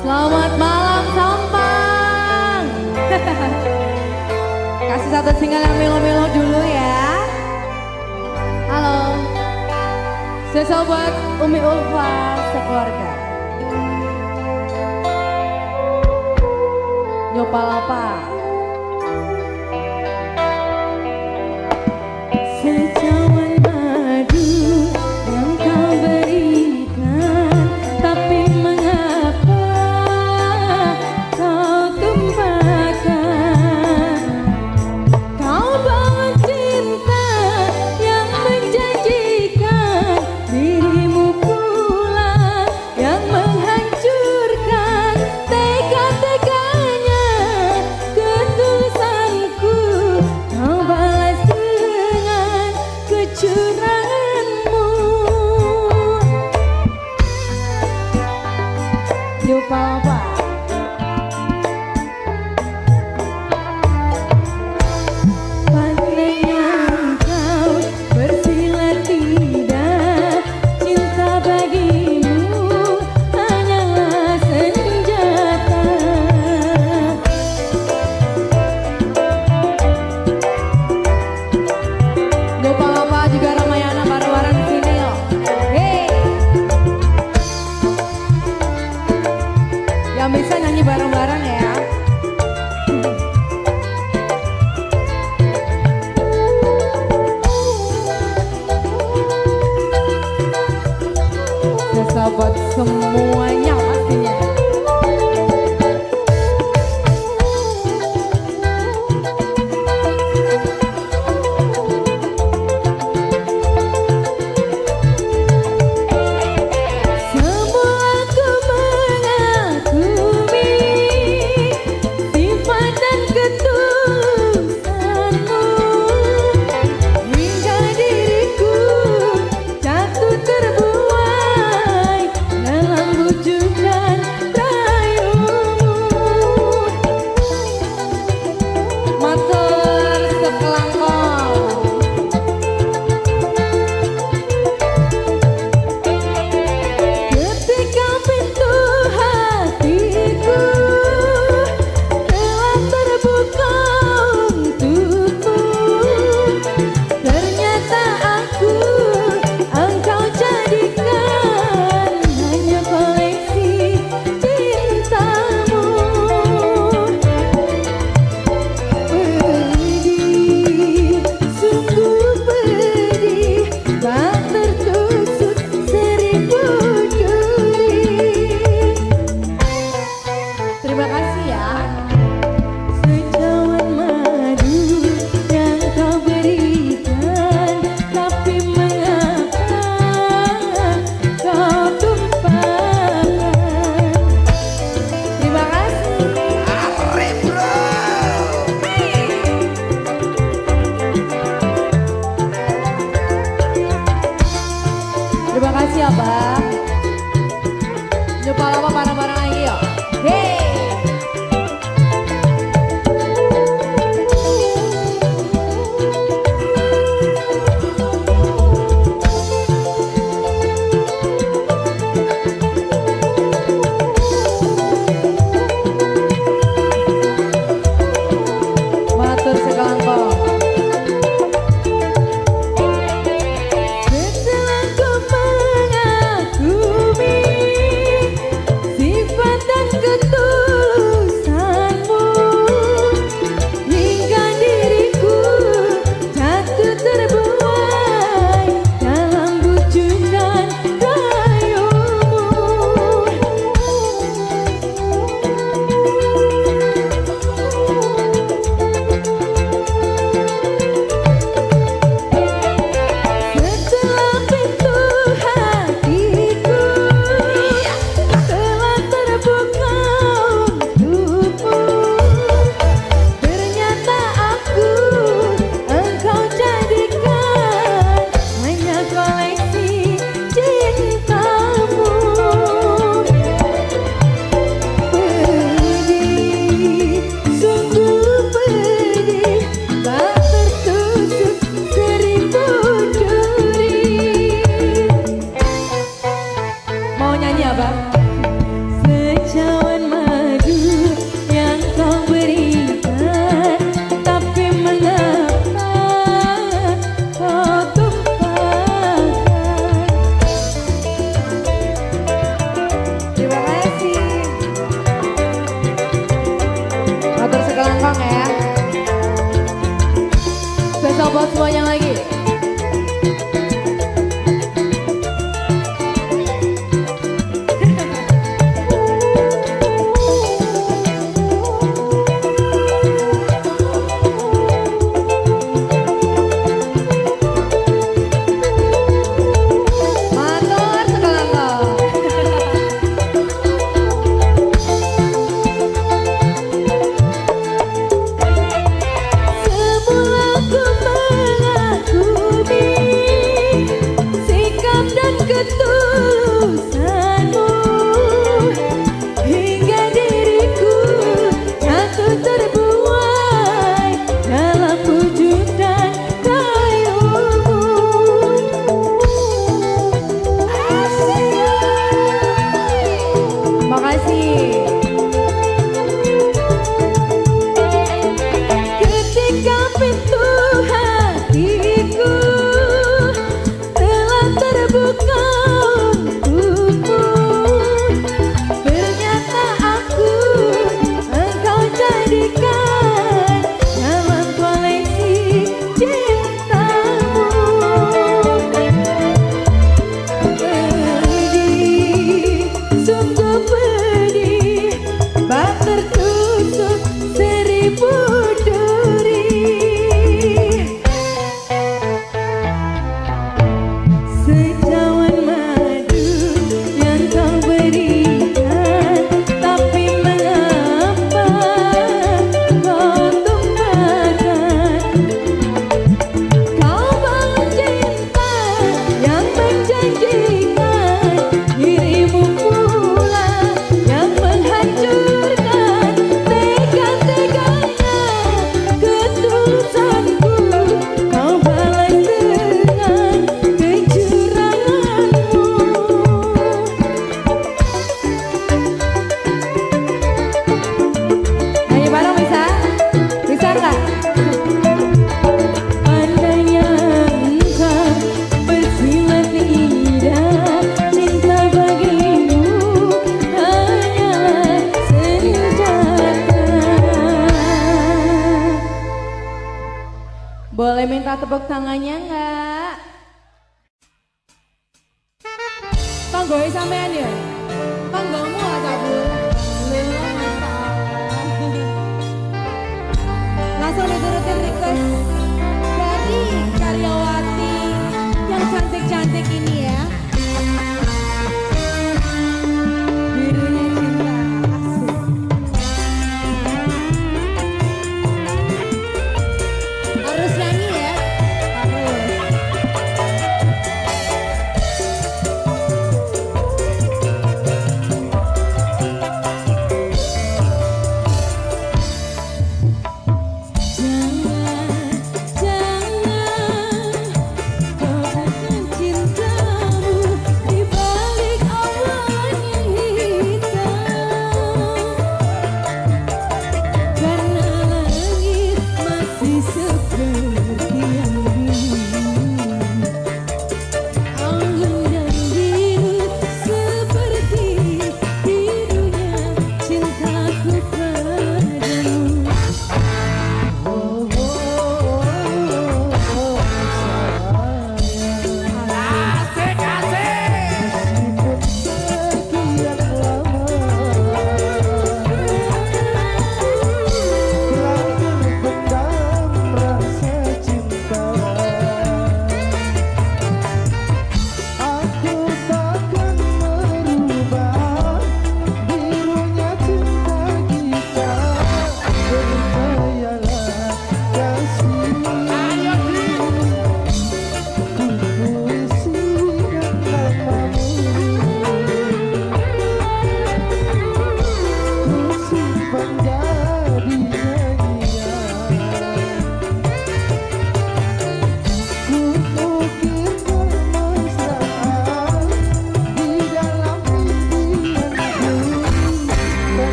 Selamat malam Sampang. Kasih satu single yang melo-melo dulu ya. Halo. Spesial buat Umi Ulfa sekeluarga. Nyopalapa.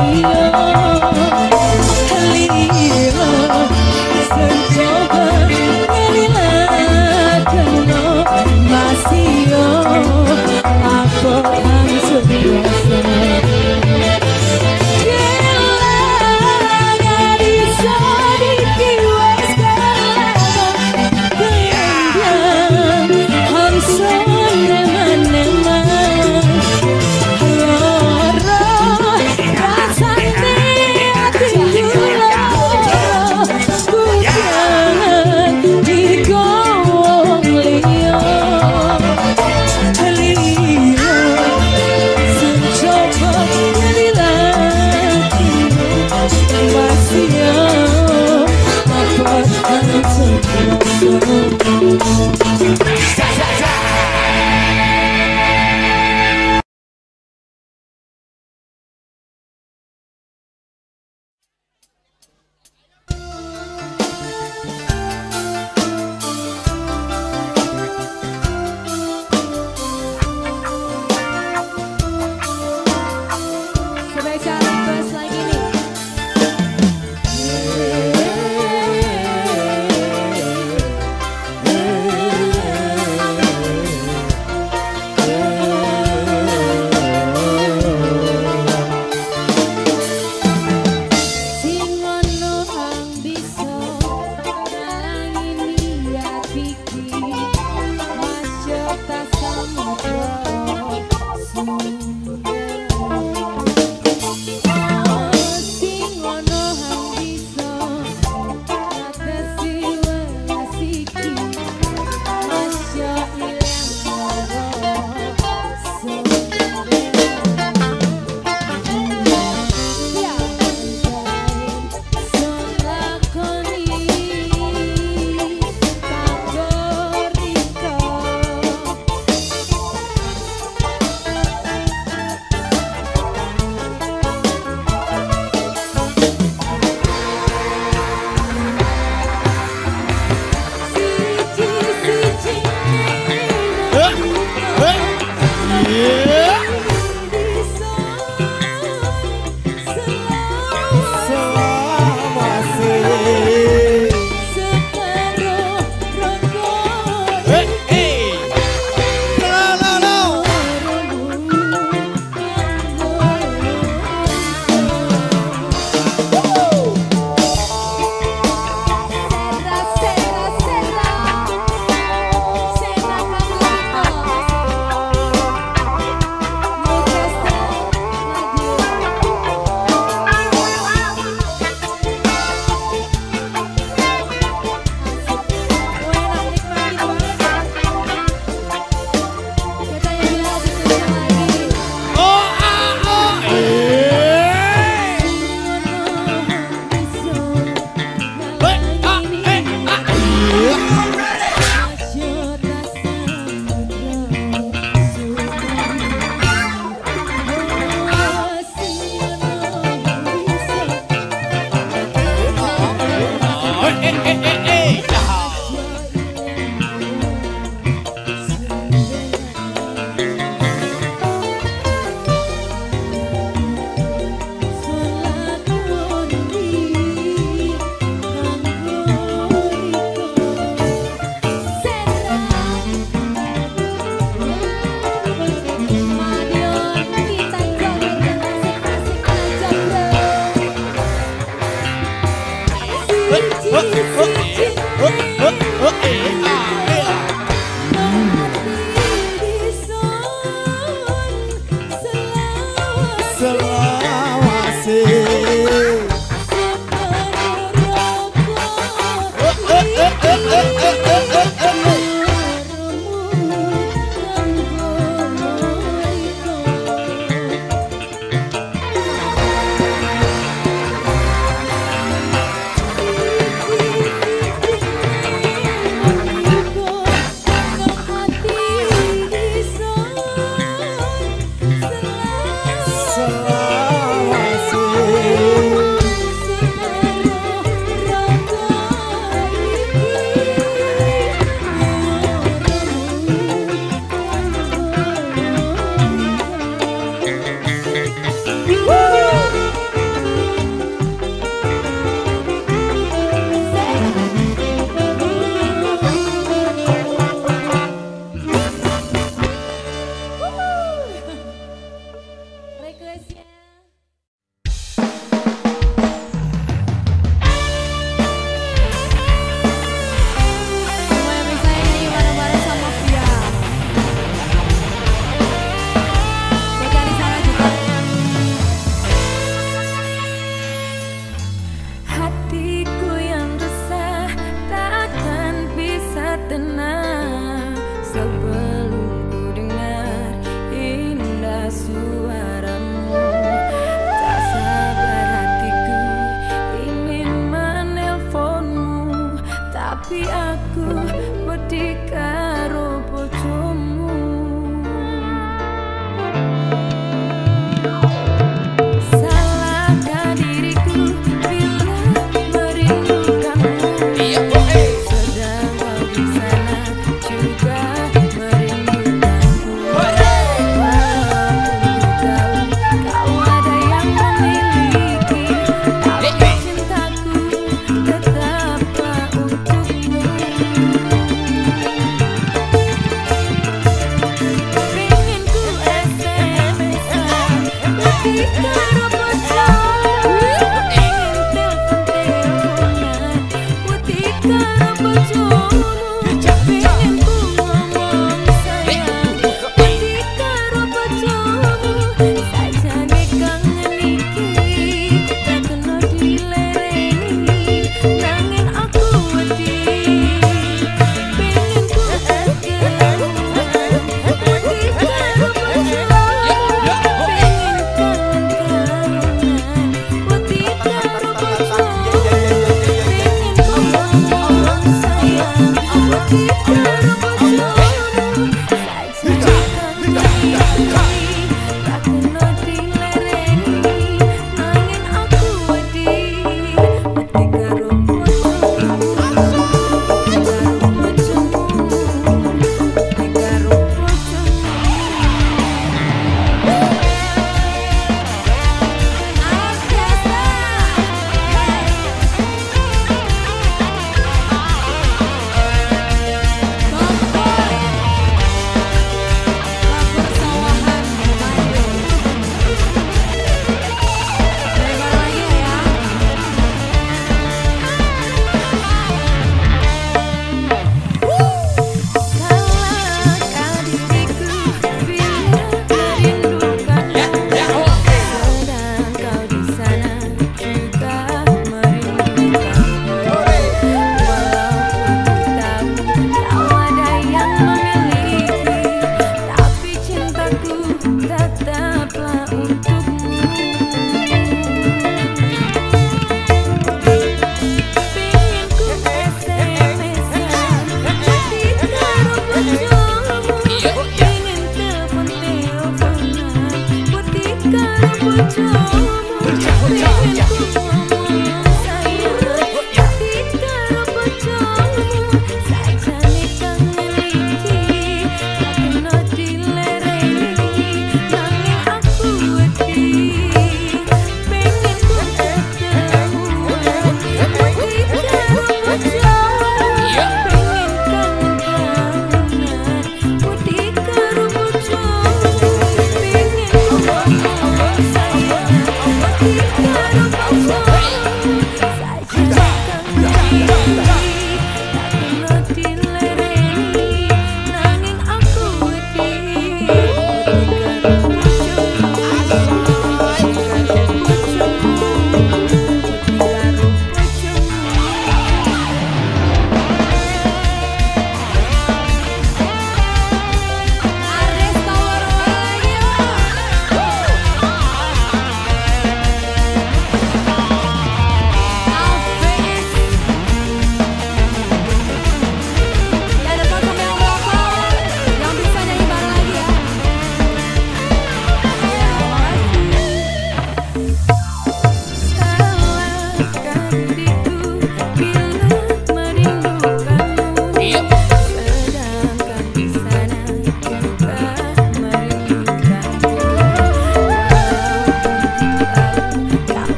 You.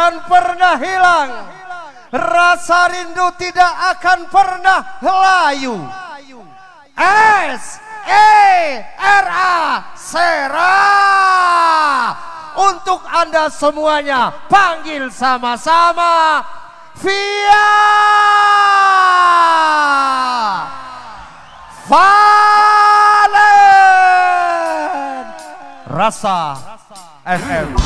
akan pernah hilang. Rasa rindu tidak akan pernah layu. S E R A Sera. Untuk Anda semuanya panggil sama-sama. Via. Valen. Rasa, Rasa. FM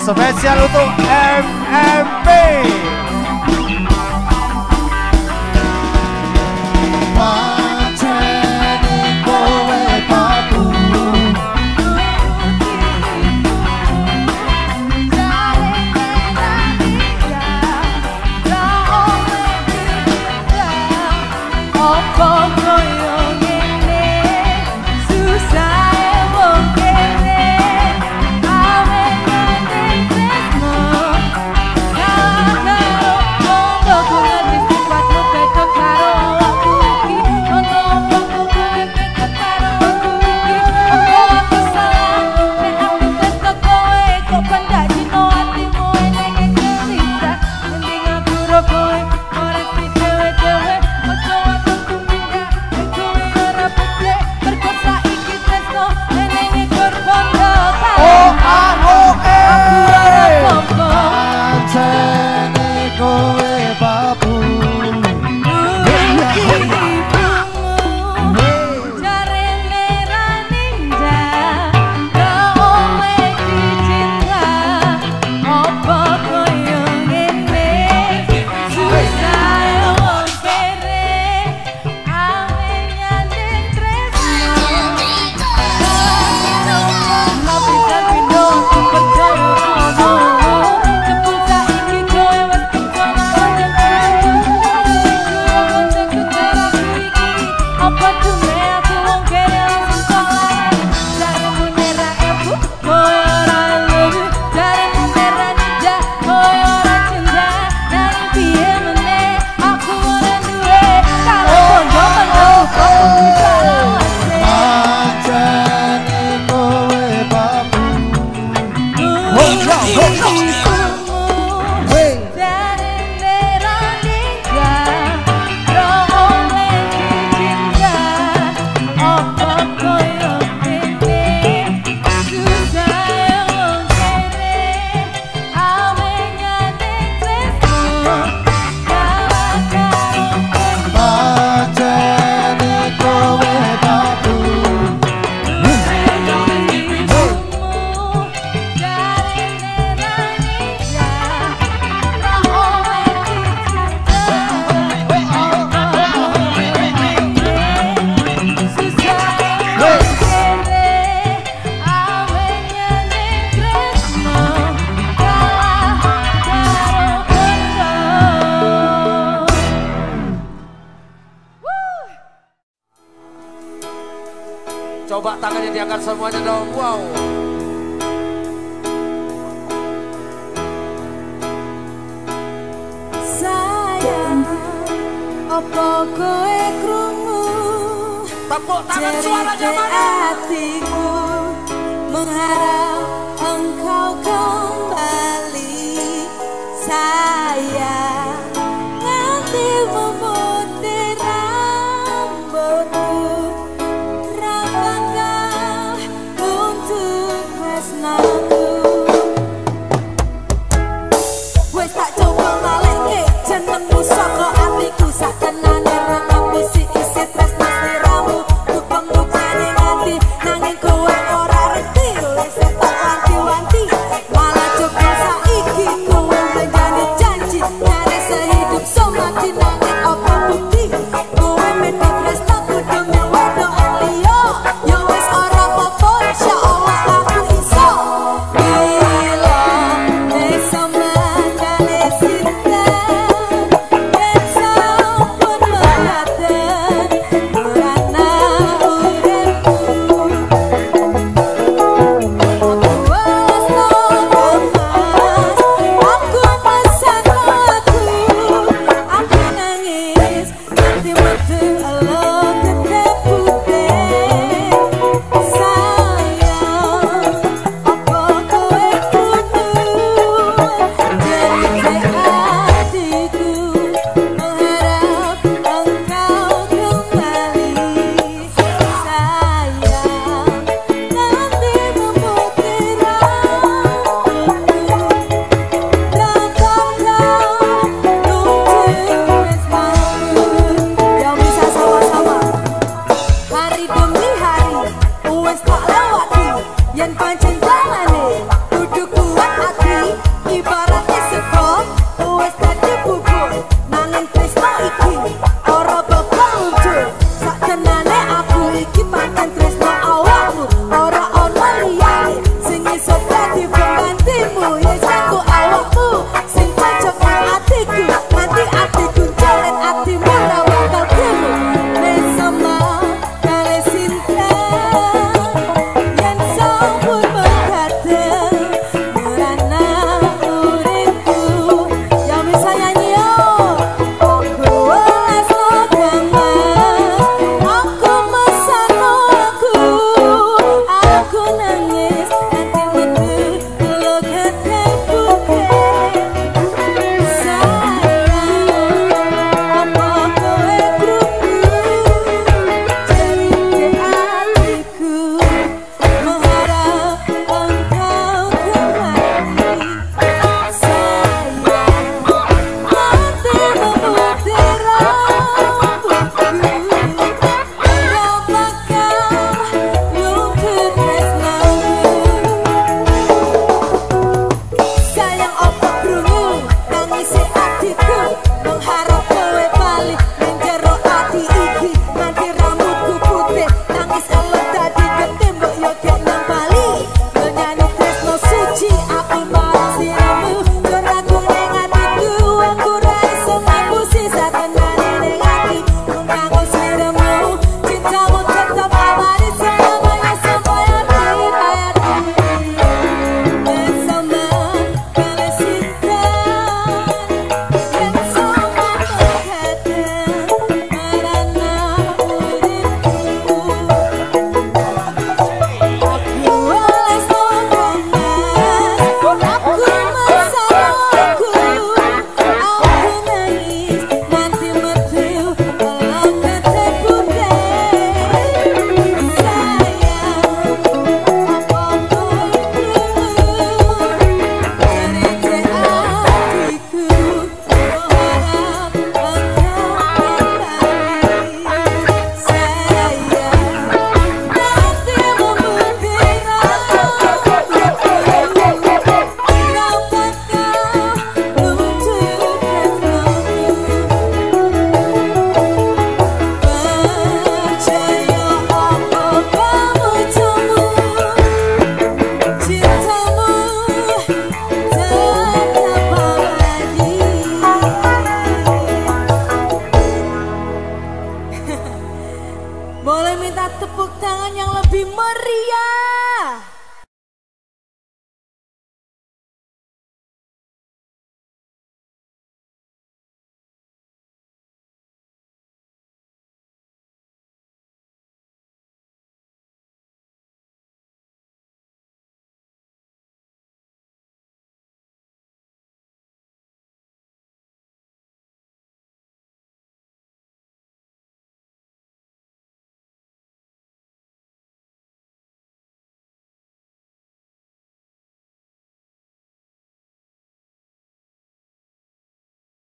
spesial untuk MMP